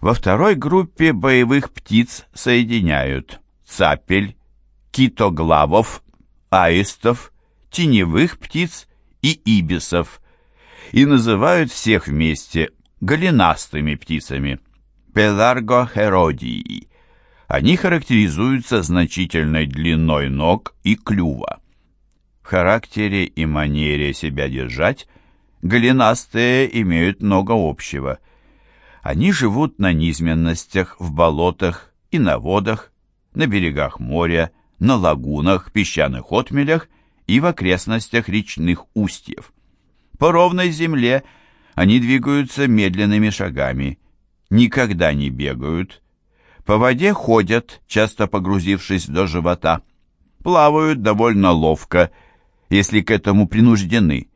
Во второй группе боевых птиц соединяют цапель, китоглавов, аистов, теневых птиц и ибисов и называют всех вместе голенастыми птицами пеларгохеродии. Они характеризуются значительной длиной ног и клюва. В характере и манере себя держать голенастые имеют много общего. Они живут на низменностях, в болотах и на водах, на берегах моря, на лагунах, песчаных отмелях и в окрестностях речных устьев. По ровной земле они двигаются медленными шагами, никогда не бегают, по воде ходят, часто погрузившись до живота, плавают довольно ловко, если к этому принуждены.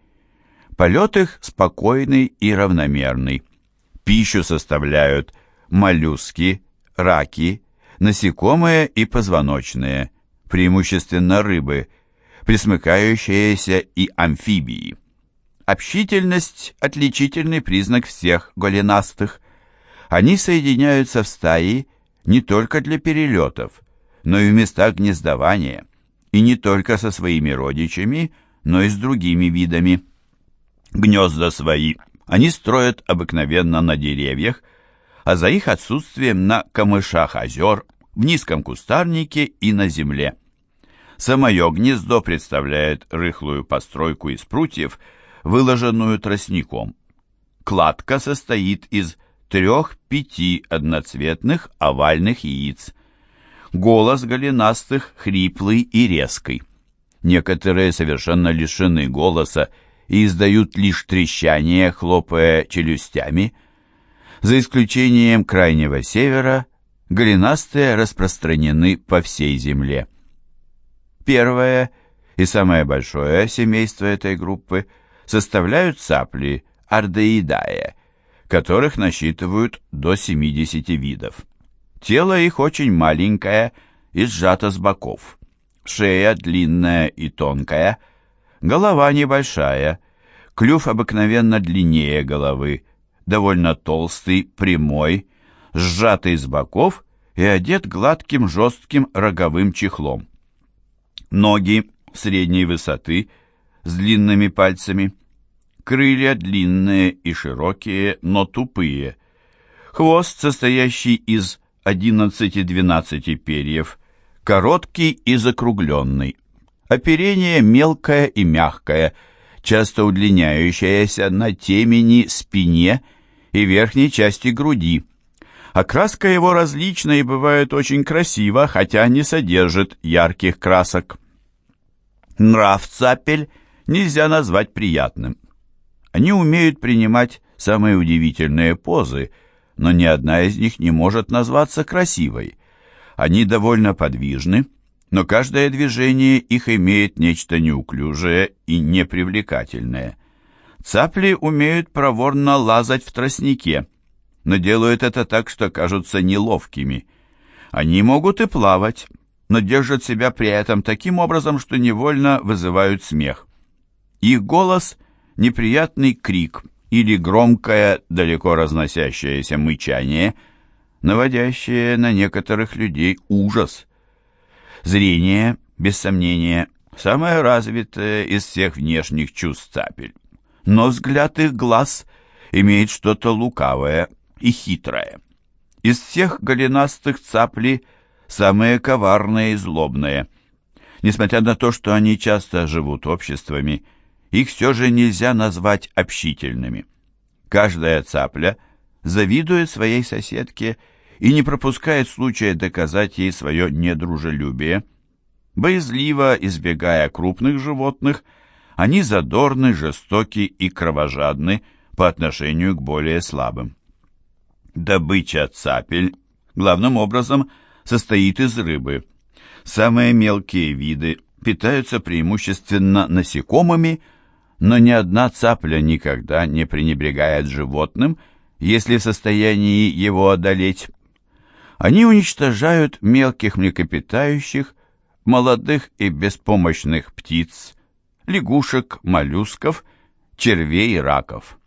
Полет их спокойный и равномерный. Пищу составляют моллюски, раки, насекомые и позвоночные, преимущественно рыбы, пресмыкающиеся и амфибии. Общительность – отличительный признак всех голенастых. Они соединяются в стаи не только для перелетов, но и в местах гнездования, и не только со своими родичами, но и с другими видами. Гнезда свои они строят обыкновенно на деревьях, а за их отсутствием на камышах озер, в низком кустарнике и на земле. Самое гнездо представляет рыхлую постройку из прутьев, выложенную тростником. Кладка состоит из трех-пяти одноцветных овальных яиц. Голос голенастых хриплый и резкий. Некоторые совершенно лишены голоса и издают лишь трещание, хлопая челюстями. За исключением крайнего севера, голенастые распространены по всей земле. Первое и самое большое семейство этой группы составляют цапли ардеидае, которых насчитывают до 70 видов. Тело их очень маленькое и сжато с боков. Шея длинная и тонкая, голова небольшая, клюв обыкновенно длиннее головы, довольно толстый, прямой, сжатый с боков и одет гладким жестким роговым чехлом. Ноги средней высоты с длинными пальцами, крылья длинные и широкие, но тупые, хвост, состоящий из 11-12 перьев, короткий и закругленный. Оперение мелкое и мягкое, часто удлиняющееся на темени, спине и верхней части груди. Окраска его различна и бывает очень красива, хотя не содержит ярких красок. Нрав цапель нельзя назвать приятным. Они умеют принимать самые удивительные позы, но ни одна из них не может назваться красивой. Они довольно подвижны, но каждое движение их имеет нечто неуклюжее и непривлекательное. Цапли умеют проворно лазать в тростнике, но делают это так, что кажутся неловкими. Они могут и плавать, но держат себя при этом таким образом, что невольно вызывают смех. Их голос – неприятный крик или громкое, далеко разносящееся мычание, наводящее на некоторых людей ужас – Зрение, без сомнения, самое развитое из всех внешних чувств цапель. Но взгляд их глаз имеет что-то лукавое и хитрое. Из всех голенастых цапли самые коварные и злобные. Несмотря на то, что они часто живут обществами, их все же нельзя назвать общительными. Каждая цапля завидует своей соседке и не пропускает случая доказать ей свое недружелюбие. Боязливо избегая крупных животных, они задорны, жестоки и кровожадны по отношению к более слабым. Добыча цапель главным образом состоит из рыбы. Самые мелкие виды питаются преимущественно насекомыми, но ни одна цапля никогда не пренебрегает животным, если в состоянии его одолеть. Они уничтожают мелких млекопитающих, молодых и беспомощных птиц, лягушек, моллюсков, червей и раков.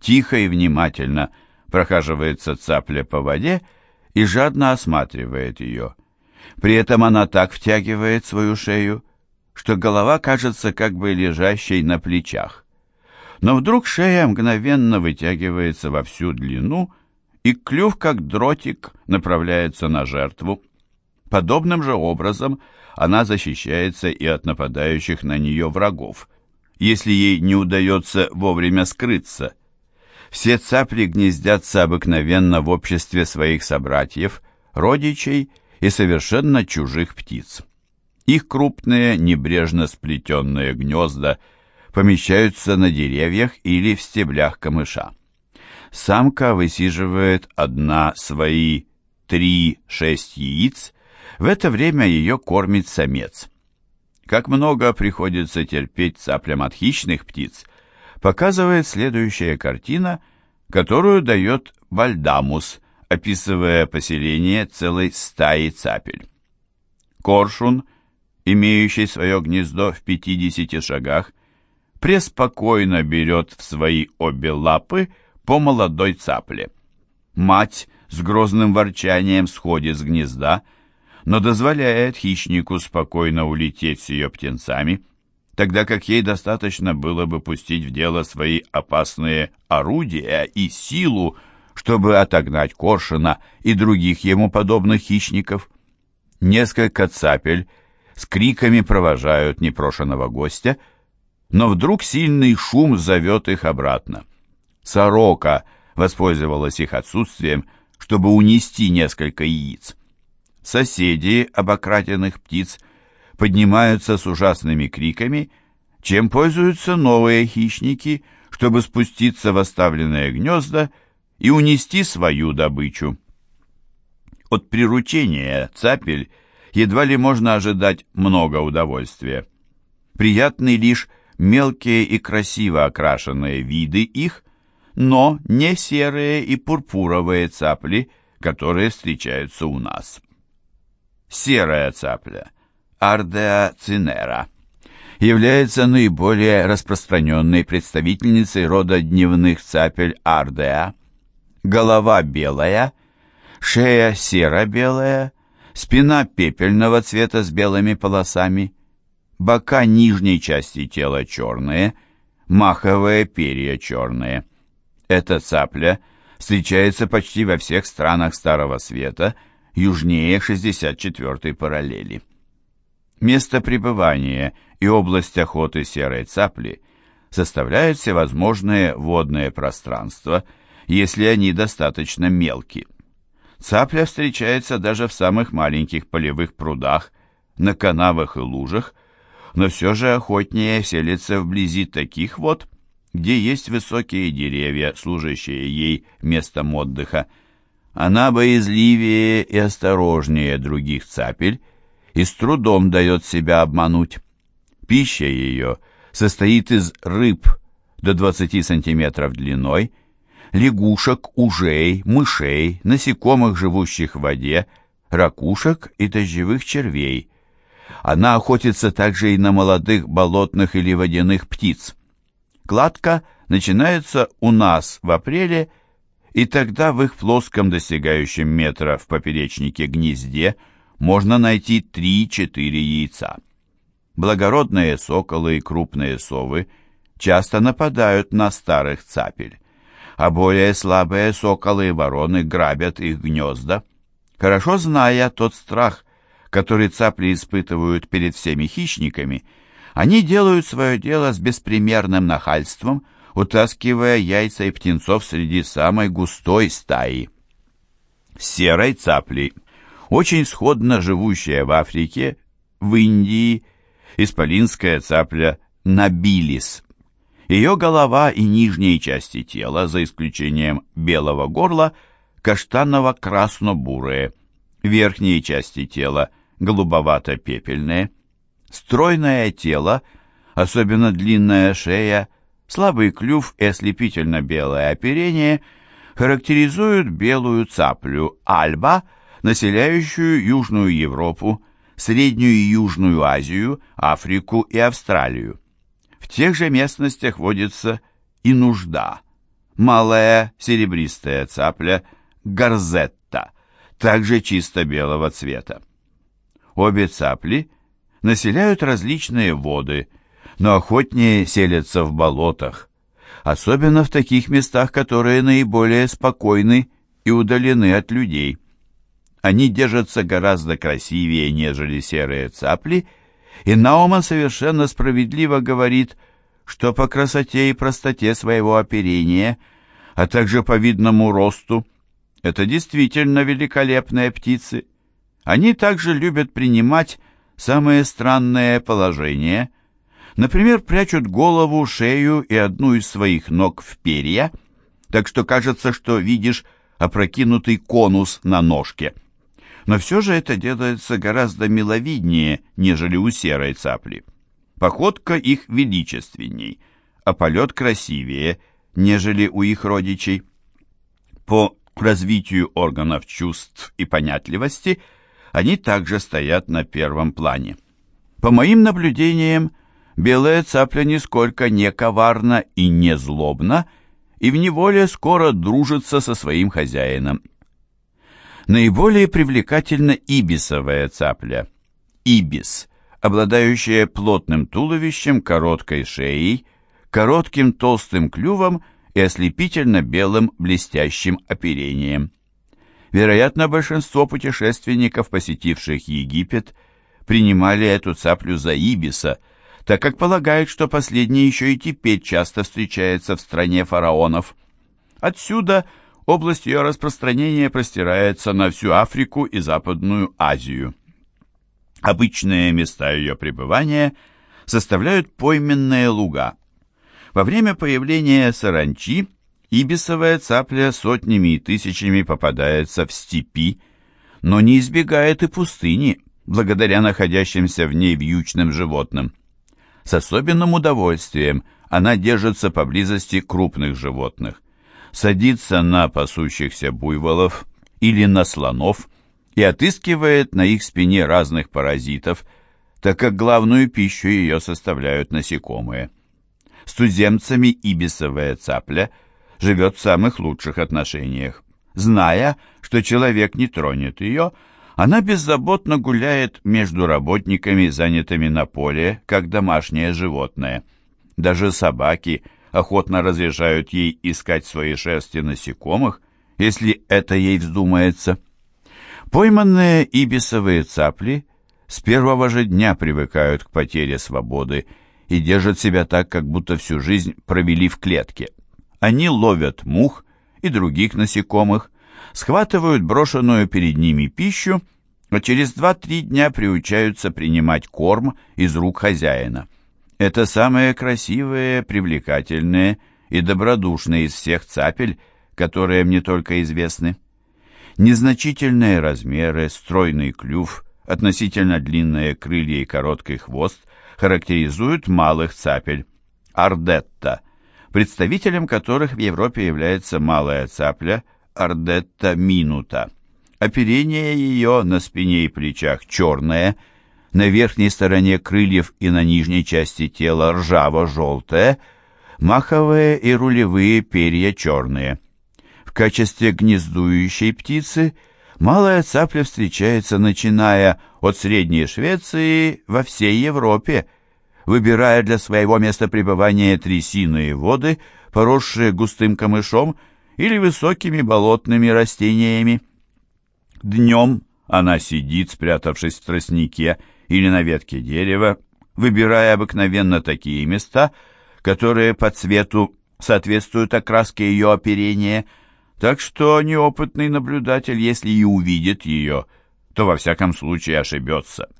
Тихо и внимательно, прохаживается цапля по воде и жадно осматривает ее. При этом она так втягивает свою шею, что голова кажется как бы лежащей на плечах. Но вдруг шея мгновенно вытягивается во всю длину, и клюв, как дротик, направляется на жертву. Подобным же образом она защищается и от нападающих на нее врагов, если ей не удается вовремя скрыться. Все цапли гнездятся обыкновенно в обществе своих собратьев, родичей и совершенно чужих птиц. Их крупные, небрежно сплетенные гнезда помещаются на деревьях или в стеблях камыша. Самка высиживает одна свои 3-6 яиц, в это время ее кормит самец. Как много приходится терпеть цаплям от хищных птиц, показывает следующая картина, которую дает Бальдамус, описывая поселение целой стаи цапель. Коршун, имеющий свое гнездо в 50 шагах, преспокойно берет в свои обе лапы по молодой цапле. Мать с грозным ворчанием сходит с гнезда, но дозволяет хищнику спокойно улететь с ее птенцами, тогда как ей достаточно было бы пустить в дело свои опасные орудия и силу, чтобы отогнать коршуна и других ему подобных хищников. Несколько цапель с криками провожают непрошенного гостя, но вдруг сильный шум зовет их обратно. Сорока воспользовалась их отсутствием, чтобы унести несколько яиц. Соседи обокраденных птиц поднимаются с ужасными криками, чем пользуются новые хищники, чтобы спуститься в оставленные гнезда и унести свою добычу. От приручения цапель едва ли можно ожидать много удовольствия. Приятны лишь мелкие и красиво окрашенные виды их, но не серые и пурпуровые цапли, которые встречаются у нас серая цапля, Ardea цинера, является наиболее распространенной представительницей рода дневных цапель Ardea. Голова белая, шея серо-белая, спина пепельного цвета с белыми полосами, бока нижней части тела черные, маховые перья черные. Эта цапля встречается почти во всех странах Старого Света – южнее 64-й параллели. Место пребывания и область охоты серой цапли составляют всевозможные водные пространства, если они достаточно мелкие. Цапля встречается даже в самых маленьких полевых прудах, на канавах и лужах, но все же охотнее селится вблизи таких вод, где есть высокие деревья, служащие ей местом отдыха, она боязливее и осторожнее других цапель и с трудом дает себя обмануть. Пища ее состоит из рыб до 20 сантиметров длиной, лягушек, ужей, мышей, насекомых, живущих в воде, ракушек и дождевых червей. Она охотится также и на молодых болотных или водяных птиц. Кладка начинается у нас в апреле и тогда в их плоском достигающем метра в поперечнике гнезде можно найти 3-4 яйца. Благородные соколы и крупные совы часто нападают на старых цапель, а более слабые соколы и вороны грабят их гнезда. Хорошо зная тот страх, который цапли испытывают перед всеми хищниками, они делают свое дело с беспримерным нахальством – утаскивая яйца и птенцов среди самой густой стаи. Серой цапли, очень сходно живущая в Африке, в Индии, исполинская цапля набилис. Ее голова и нижние части тела, за исключением белого горла, каштаново-красно-бурые, верхние части тела голубовато-пепельные, стройное тело, особенно длинная шея, Слабый клюв и ослепительно-белое оперение характеризуют белую цаплю альба, населяющую Южную Европу, Среднюю и Южную Азию, Африку и Австралию. В тех же местностях водится и нужда, малая серебристая цапля горзетта, также чисто белого цвета. Обе цапли населяют различные воды, но охотнее селятся в болотах, особенно в таких местах, которые наиболее спокойны и удалены от людей. Они держатся гораздо красивее, нежели серые цапли, и Науман совершенно справедливо говорит, что по красоте и простоте своего оперения, а также по видному росту, это действительно великолепные птицы. Они также любят принимать самые странные положения, например, прячут голову, шею и одну из своих ног в перья, так что кажется, что видишь опрокинутый конус на ножке но все же это делается гораздо миловиднее, нежели у серой цапли. Походка их величественней, а полет красивее, нежели у их родичей. По развитию органов чувств и понятливости они также стоят на первом плане. По моим наблюдениям, белая цапля нисколько не коварна и не злобна, и в неволе скоро дружится со своим хозяином. Наиболее привлекательна ибисовая цапля. Ибис, обладающая плотным туловищем, короткой шеей, коротким толстым клювом и ослепительно-белым блестящим оперением. Вероятно, большинство путешественников, посетивших Египет, принимали эту цаплю за ибиса, так как полагают, что последний еще и теперь часто встречается в стране фараонов. Отсюда – Область ее распространения простирается на всю Африку и Западную Азию. Обычные места ее пребывания составляют пойменные луга. Во время появления саранчи ибисовая цапля сотнями и тысячами попадается в степи, но не избегает и пустыни, благодаря находящимся в ней вьючным животным. С особенным удовольствием она держится поблизости крупных животных садится на пасущихся буйволов или на слонов и отыскивает на их спине разных паразитов, так как главную пищу ее составляют насекомые. С туземцами ибисовая цапля живет в самых лучших отношениях. Зная, что человек не тронет ее, она беззаботно гуляет между работниками, занятыми на поле, как домашнее животное. Даже собаки – охотно разрешают ей искать свои шерсти насекомых, если это ей вздумается. Пойманные ибисовые цапли с первого же дня привыкают к потере свободы и держат себя так, как будто всю жизнь провели в клетке. Они ловят мух и других насекомых, схватывают брошенную перед ними пищу, а через 2-3 дня приучаются принимать корм из рук хозяина. Это самые красивые, привлекательные и добродушные из всех цапель, которые мне только известны. Незначительные размеры, стройный клюв, относительно длинные крылья и короткий хвост характеризуют малых цапель. Ардетта, представителем которых в Европе является малая цапля Ардетта минута. Оперение ее на спине и плечах черное – на верхней стороне крыльев и на нижней части тела ржаво-желтое, маховые и рулевые перья черные. В качестве гнездующей птицы малая цапля встречается, начиная от Средней Швеции во всей Европе, выбирая для своего места пребывания трясиные воды, поросшие густым камышом или высокими болотными растениями. Днем она сидит, спрятавшись в тростнике, или на ветке дерева, выбирая обыкновенно такие места, которые по цвету соответствуют окраске ее оперения, так что неопытный наблюдатель, если и увидит ее, то во всяком случае ошибется.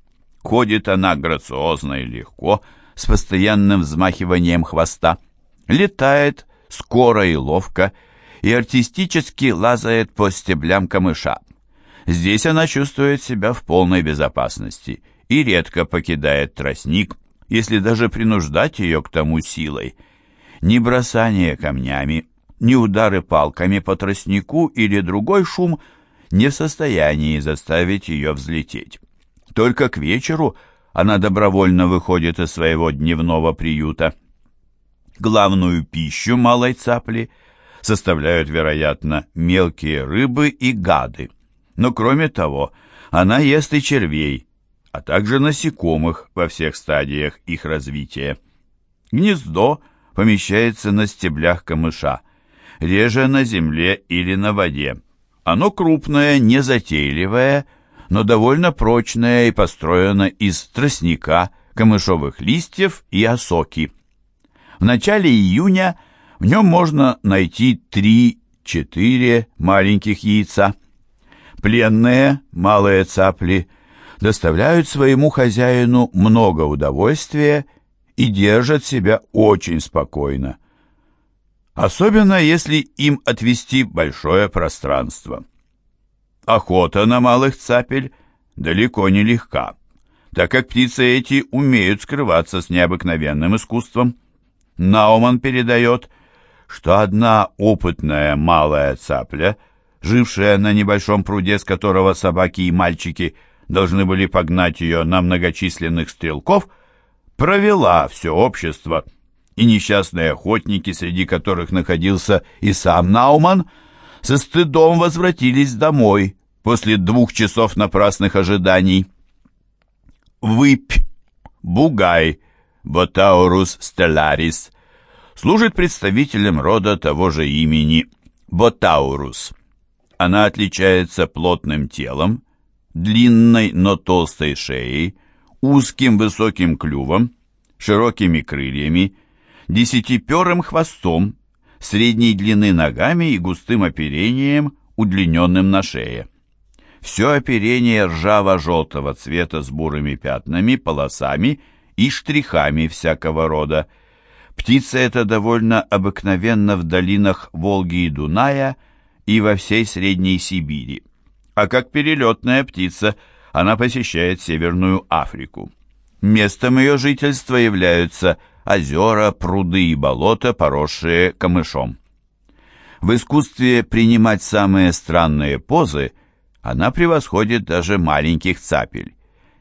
Ходит она грациозно и легко, с постоянным взмахиванием хвоста, летает скоро и ловко и артистически лазает по стеблям камыша. Здесь она чувствует себя в полной безопасности и редко покидает тростник, если даже принуждать ее к тому силой. Ни бросание камнями, ни удары палками по тростнику или другой шум не в состоянии заставить ее взлететь. Только к вечеру она добровольно выходит из своего дневного приюта. Главную пищу малой цапли составляют, вероятно, мелкие рыбы и гады. Но кроме того, она ест и червей, а также насекомых во всех стадиях их развития. Гнездо помещается на стеблях камыша, реже на земле или на воде. Оно крупное, незатейливое, но довольно прочное и построено из тростника, камышовых листьев и осоки. В начале июня в нем можно найти 3-4 маленьких яйца. Пленные, малые цапли, доставляют своему хозяину много удовольствия и держат себя очень спокойно. Особенно если им отвести большое пространство. Охота на малых цапель далеко не легка, так как птицы эти умеют скрываться с необыкновенным искусством. Науман передает, что одна опытная малая цапля, жившая на небольшом пруде, с которого собаки и мальчики – должны были погнать ее на многочисленных стрелков, провела все общество, и несчастные охотники, среди которых находился и сам Науман, со стыдом возвратились домой после двух часов напрасных ожиданий. Выпь, бугай, Ботаурус стелларис, служит представителем рода того же имени Ботаурус. Она отличается плотным телом, длинной, но толстой шеей, узким высоким клювом, широкими крыльями, десятиперым хвостом, средней длины ногами и густым оперением, удлиненным на шее. Все оперение ржаво-желтого цвета с бурыми пятнами, полосами и штрихами всякого рода. Птица эта довольно обыкновенна в долинах Волги и Дуная и во всей Средней Сибири а как перелетная птица она посещает Северную Африку. Местом ее жительства являются озера, пруды и болота, поросшие камышом. В искусстве принимать самые странные позы она превосходит даже маленьких цапель.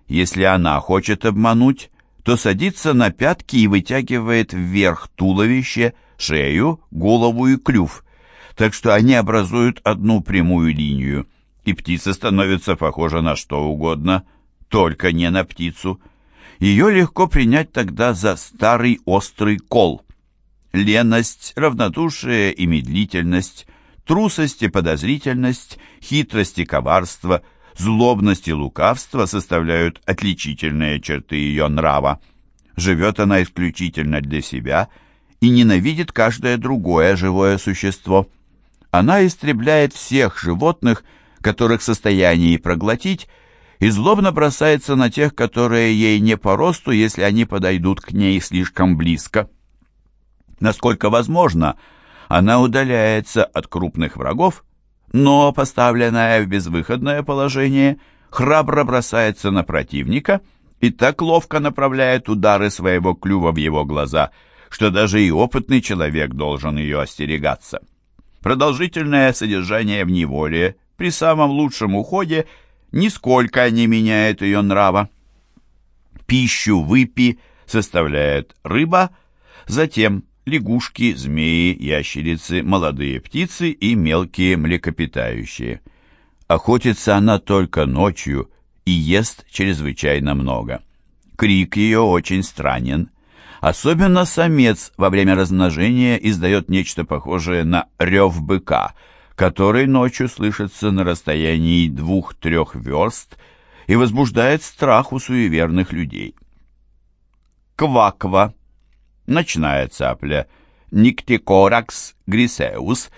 Если она хочет обмануть, то садится на пятки и вытягивает вверх туловище, шею, голову и клюв, так что они образуют одну прямую линию – и птица становится похожа на что угодно, только не на птицу. Ее легко принять тогда за старый острый кол. Леность, равнодушие и медлительность, трусость и подозрительность, хитрость и коварство, злобность и лукавство составляют отличительные черты ее нрава. Живет она исключительно для себя и ненавидит каждое другое живое существо. Она истребляет всех животных, которых в состоянии проглотить, и злобно бросается на тех, которые ей не по росту, если они подойдут к ней слишком близко. Насколько возможно, она удаляется от крупных врагов, но, поставленная в безвыходное положение, храбро бросается на противника и так ловко направляет удары своего клюва в его глаза, что даже и опытный человек должен ее остерегаться. Продолжительное содержание в неволе при самом лучшем уходе нисколько не меняет ее нрава. Пищу выпи составляет рыба, затем лягушки, змеи, ящерицы, молодые птицы и мелкие млекопитающие. Охотится она только ночью и ест чрезвычайно много. Крик ее очень странен. Особенно самец во время размножения издает нечто похожее на рев быка – который ночью слышится на расстоянии двух-трех верст и возбуждает страх у суеверных людей. Кваква, ночная цапля, Никтикоракс грисеус,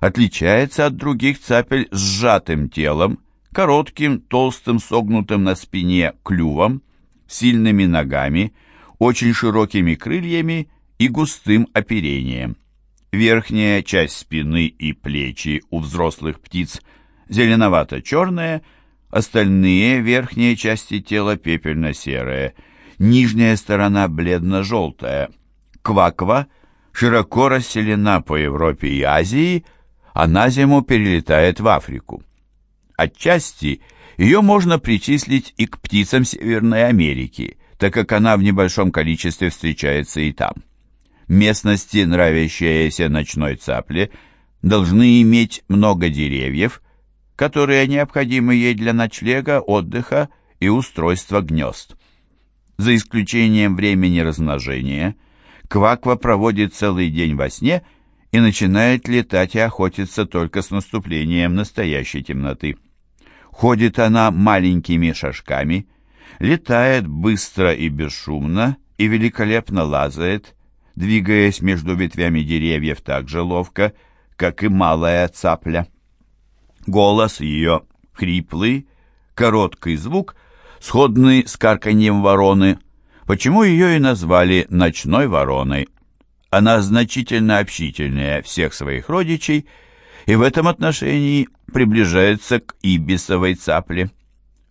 отличается от других цапель сжатым телом, коротким, толстым, согнутым на спине клювом, сильными ногами, очень широкими крыльями и густым оперением. Верхняя часть спины и плечи у взрослых птиц зеленовато-черная, остальные верхние части тела пепельно-серые, нижняя сторона бледно-желтая. Кваква широко расселена по Европе и Азии, а на зиму перелетает в Африку. Отчасти ее можно причислить и к птицам Северной Америки, так как она в небольшом количестве встречается и там местности, нравящиеся ночной цапле, должны иметь много деревьев, которые необходимы ей для ночлега, отдыха и устройства гнезд. За исключением времени размножения, кваква проводит целый день во сне и начинает летать и охотиться только с наступлением настоящей темноты. Ходит она маленькими шажками, летает быстро и бесшумно и великолепно лазает, двигаясь между ветвями деревьев так же ловко, как и малая цапля. Голос ее хриплый, короткий звук, сходный с карканьем вороны, почему ее и назвали «ночной вороной». Она значительно общительнее всех своих родичей и в этом отношении приближается к ибисовой цапле.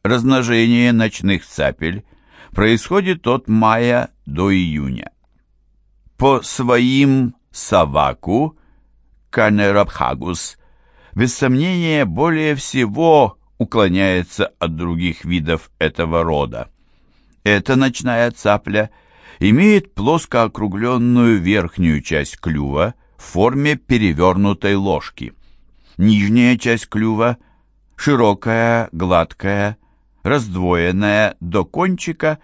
Размножение ночных цапель происходит от мая до июня. По своим саваку, канерабхагус, без сомнения более всего уклоняется от других видов этого рода. Эта ночная цапля имеет плоско округленную верхнюю часть клюва в форме перевернутой ложки. Нижняя часть клюва широкая, гладкая, раздвоенная до кончика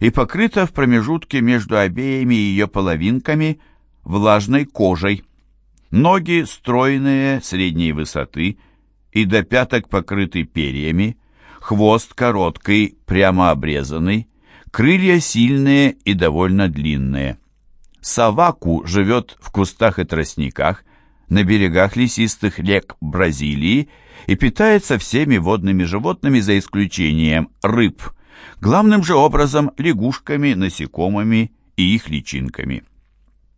и покрыта в промежутке между обеими ее половинками влажной кожей. Ноги стройные, средней высоты и до пяток покрыты перьями, хвост короткий, прямо обрезанный, крылья сильные и довольно длинные. Саваку живет в кустах и тростниках, на берегах лесистых рек Бразилии и питается всеми водными животными за исключением рыб, главным же образом лягушками, насекомыми и их личинками.